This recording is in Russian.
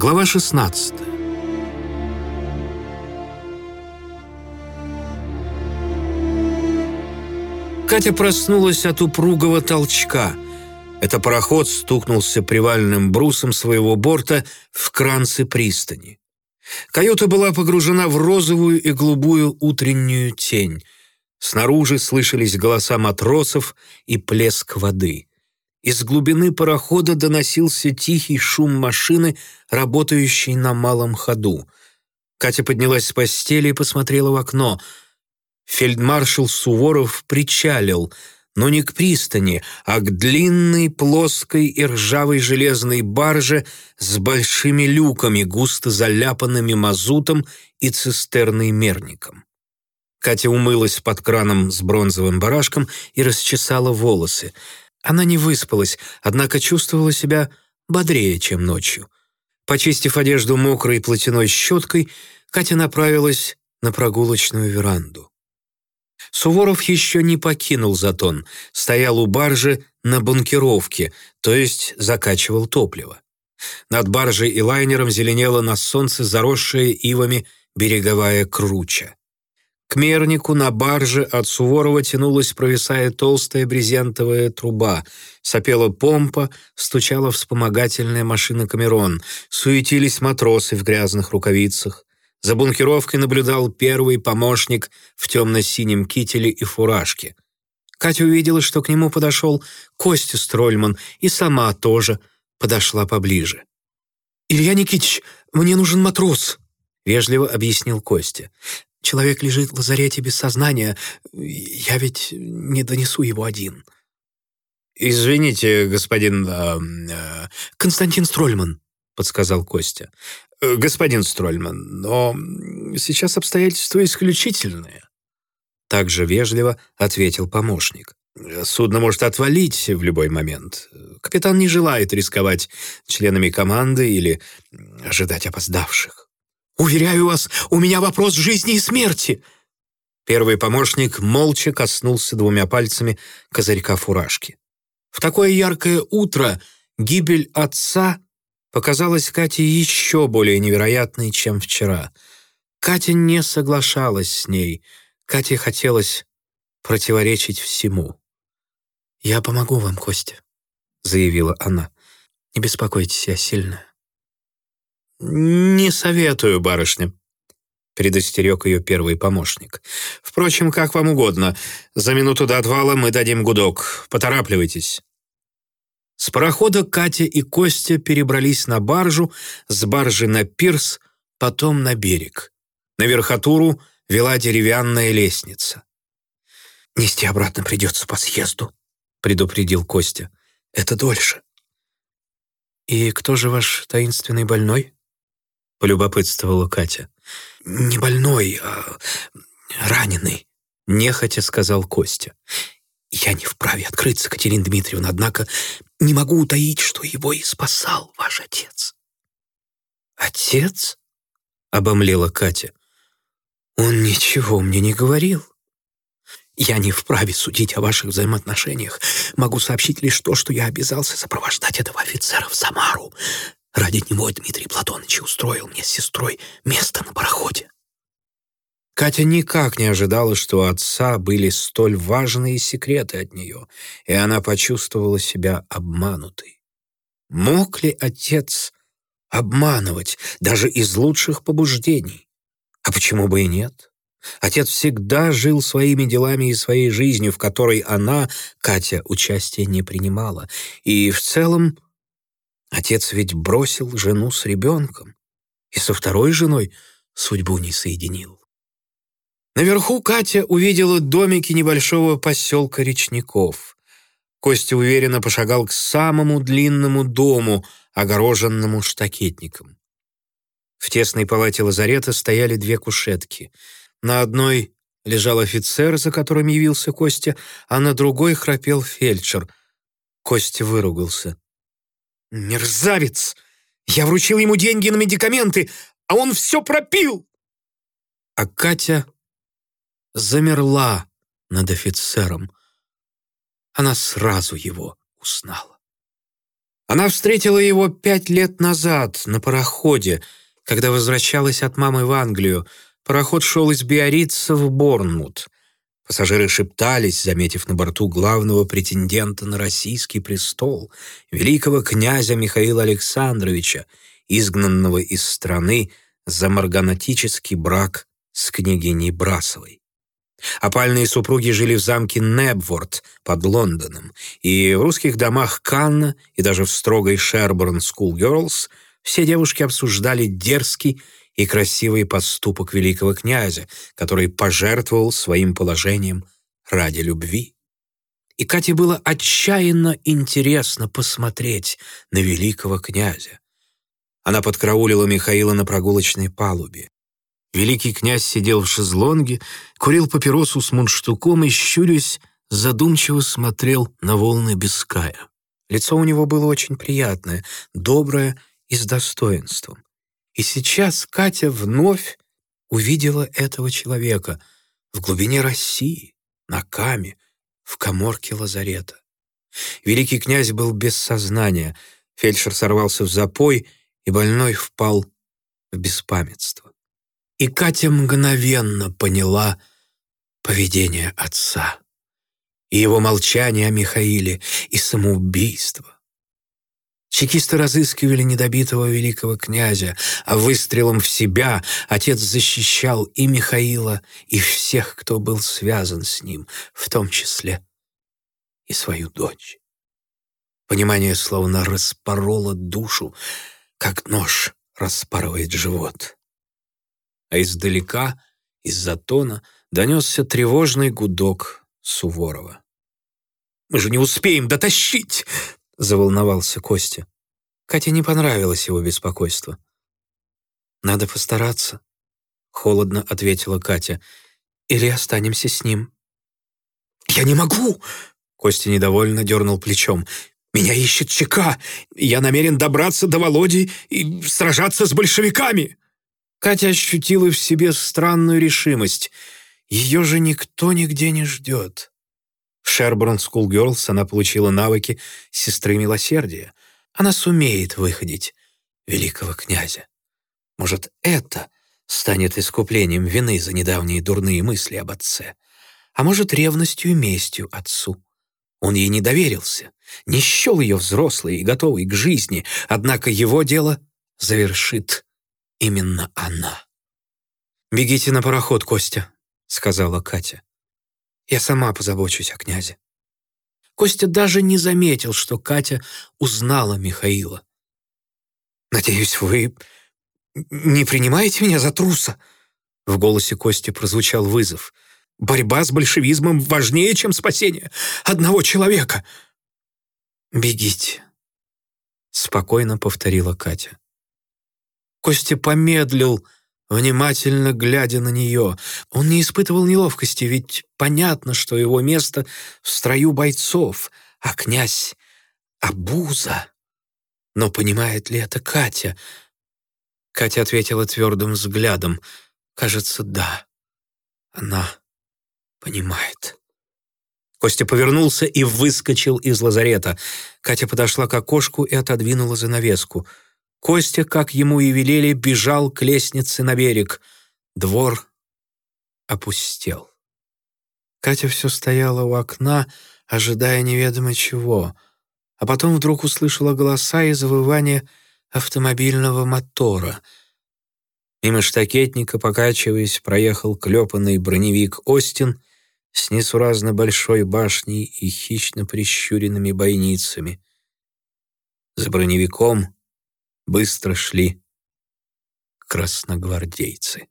Глава 16 Катя проснулась от упругого толчка. Это пароход стукнулся привальным брусом своего борта в кранцы пристани. Каюта была погружена в розовую и голубую утреннюю тень. Снаружи слышались голоса матросов и плеск воды. Из глубины парохода доносился тихий шум машины, работающей на малом ходу. Катя поднялась с постели и посмотрела в окно. Фельдмаршал Суворов причалил, но не к пристани, а к длинной, плоской и ржавой железной барже с большими люками, густо заляпанными мазутом и цистерной мерником. Катя умылась под краном с бронзовым барашком и расчесала волосы — она не выспалась, однако чувствовала себя бодрее, чем ночью. Почистив одежду мокрой платяной щеткой, Катя направилась на прогулочную веранду. Суворов еще не покинул затон, стоял у баржи на бункеровке, то есть закачивал топливо. Над баржей и лайнером зеленела на солнце заросшая ивами береговая круча. К мернику на барже от Суворова тянулась, провисая толстая брезентовая труба. Сопела помпа, стучала вспомогательная машина «Камерон». Суетились матросы в грязных рукавицах. За бункеровкой наблюдал первый помощник в темно-синем кителе и фуражке. Катя увидела, что к нему подошел Костя Строльман, и сама тоже подошла поближе. «Илья Никитич, мне нужен матрос», — вежливо объяснил Костя. Человек лежит в лазарете без сознания. Я ведь не донесу его один». «Извините, господин...» э, э, «Константин Строльман», — подсказал Костя. Э, «Господин Строльман, но сейчас обстоятельства исключительные». Также вежливо ответил помощник. Судно может отвалить в любой момент. Капитан не желает рисковать членами команды или ожидать опоздавших. «Уверяю вас, у меня вопрос жизни и смерти!» Первый помощник молча коснулся двумя пальцами козырька фуражки. В такое яркое утро гибель отца показалась Кате еще более невероятной, чем вчера. Катя не соглашалась с ней. Кате хотелось противоречить всему. «Я помогу вам, Костя», — заявила она. «Не беспокойтесь, я сильная». «Не советую, барышня», — предостерег ее первый помощник. «Впрочем, как вам угодно. За минуту до отвала мы дадим гудок. Поторапливайтесь». С парохода Катя и Костя перебрались на баржу, с баржи на пирс, потом на берег. На верхотуру вела деревянная лестница. «Нести обратно придется по съезду», — предупредил Костя. «Это дольше». «И кто же ваш таинственный больной?» — полюбопытствовала Катя. «Не больной, а раненый», — нехотя сказал Костя. «Я не вправе открыться, Катерина Дмитриевна, однако не могу утаить, что его и спасал ваш отец». «Отец?» — обомлела Катя. «Он ничего мне не говорил». «Я не вправе судить о ваших взаимоотношениях. Могу сообщить лишь то, что я обязался сопровождать этого офицера в Самару. Ради него Дмитрий Платонович устроил мне с сестрой место на пароходе. Катя никак не ожидала, что у отца были столь важные секреты от нее, и она почувствовала себя обманутой. Мог ли отец обманывать даже из лучших побуждений? А почему бы и нет? Отец всегда жил своими делами и своей жизнью, в которой она, Катя, участия не принимала, и в целом Отец ведь бросил жену с ребенком и со второй женой судьбу не соединил. Наверху Катя увидела домики небольшого поселка речников. Костя уверенно пошагал к самому длинному дому, огороженному штакетником. В тесной палате лазарета стояли две кушетки. На одной лежал офицер, за которым явился Костя, а на другой храпел фельдшер. Костя выругался. «Мерзавец! Я вручил ему деньги на медикаменты, а он все пропил!» А Катя замерла над офицером. Она сразу его узнала. Она встретила его пять лет назад на пароходе, когда возвращалась от мамы в Англию. Пароход шел из Биорица в Борнмут. Пассажиры шептались, заметив на борту главного претендента на российский престол, великого князя Михаила Александровича, изгнанного из страны за марганатический брак с княгиней Брасовой. Опальные супруги жили в замке Небворд под Лондоном, и в русских домах Канна и даже в строгой Шерборн School Girls все девушки обсуждали дерзкий и красивый поступок великого князя, который пожертвовал своим положением ради любви. И Кате было отчаянно интересно посмотреть на великого князя. Она подкраулила Михаила на прогулочной палубе. Великий князь сидел в шезлонге, курил папиросу с мундштуком и, щурясь, задумчиво смотрел на волны Биская. Лицо у него было очень приятное, доброе и с достоинством. И сейчас Катя вновь увидела этого человека в глубине России, на Каме, в коморке лазарета. Великий князь был без сознания, фельдшер сорвался в запой, и больной впал в беспамятство. И Катя мгновенно поняла поведение отца, и его молчание о Михаиле, и самоубийство. Чекисты разыскивали недобитого великого князя, а выстрелом в себя отец защищал и Михаила, и всех, кто был связан с ним, в том числе и свою дочь. Понимание словно распороло душу, как нож распарывает живот а издалека, из-за тона, донесся тревожный гудок Суворова. «Мы же не успеем дотащить!» — заволновался Костя. Кате не понравилось его беспокойство. «Надо постараться», — холодно ответила Катя. «Или останемся с ним». «Я не могу!» — Костя недовольно дернул плечом. «Меня ищет ЧК! Я намерен добраться до Володи и сражаться с большевиками!» Катя ощутила в себе странную решимость. Ее же никто нигде не ждет. В Скул Герлс она получила навыки сестры милосердия. Она сумеет выходить великого князя. Может, это станет искуплением вины за недавние дурные мысли об отце, а может, ревностью и местью отцу. Он ей не доверился, не счел ее взрослой и готовой к жизни, однако его дело завершит именно она. «Бегите на пароход, Костя», — сказала Катя. «Я сама позабочусь о князе». Костя даже не заметил, что Катя узнала Михаила. «Надеюсь, вы не принимаете меня за труса?» В голосе Кости прозвучал вызов. «Борьба с большевизмом важнее, чем спасение одного человека!» «Бегите», — спокойно повторила Катя. Костя помедлил, внимательно глядя на нее. Он не испытывал неловкости, ведь понятно, что его место в строю бойцов, а князь — обуза. Но понимает ли это Катя? Катя ответила твердым взглядом. Кажется, да. Она понимает. Костя повернулся и выскочил из лазарета. Катя подошла к окошку и отодвинула занавеску — Костя, как ему и велели, бежал к лестнице на берег. Двор опустел. Катя все стояла у окна, ожидая неведомо чего, а потом вдруг услышала голоса и завывание автомобильного мотора. Мимо штакетника, покачиваясь, проехал клепанный броневик «Остин» с несуразно большой башней и хищно прищуренными бойницами. За броневиком — быстро шли красногвардейцы.